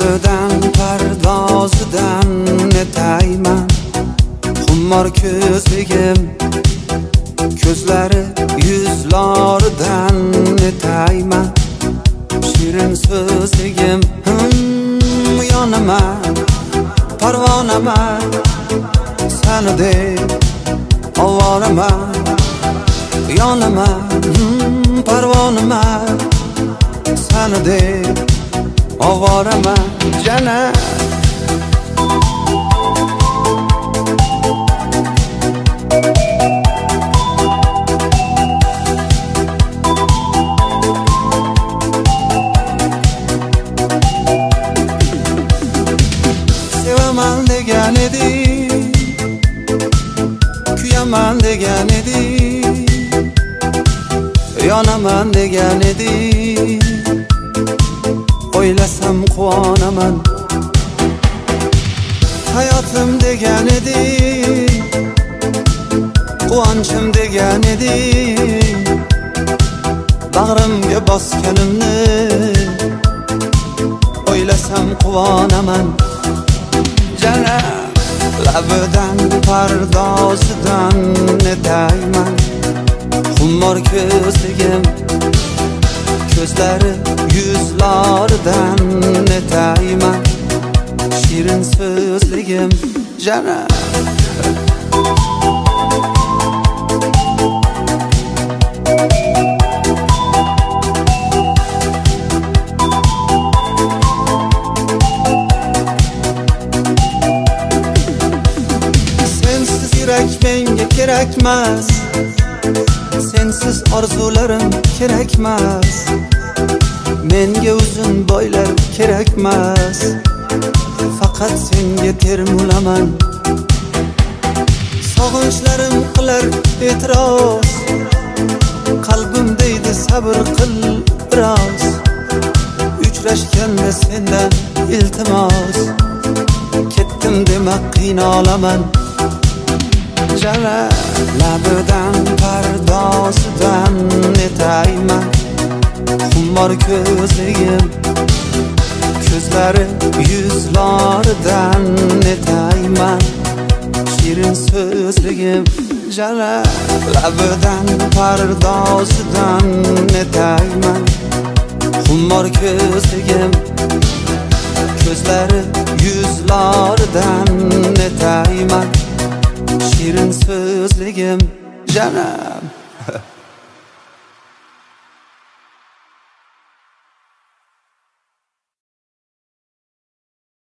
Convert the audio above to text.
labidan pardozidan netayman xummor ko'zligim ko'zlari yuzlaridan netayman shirin so'zligim hmm, yonaman parvonaman sani deb ovoraman yonaman hmm, parvonaman sani deb sevaman degan eding kuyaman degan eding yonaman degan eding o'ylasam quvonaman. Hayotim degan eding quvonchim degan eding bag'rimga bosganimni o'ylasam quvonaman. Jana labidan pardozidan netayman. Xumor ko'zligim ko'zlari yuzlaridan netayman shirin so'zligim jana sensiz yurak menga kerakmas siz orzularim kerakmas. Menga uzun boylar kerakmas. Faqat senga termulaman. Sog'inchlarim qilar e'tiroz. Qalbim deydi sabr qil biroz. Uchrashganda sendan iltimos. Ketdim dema qiynalaman jala labidan pardozidan netayman xummor ko'zligim ko'zlari yuzlaridan netayman shirin so'zligim jala labidan pardozidan netayman xummor ko'zligim ko'zlari yuzlaridan netayman shirin so'zligim janam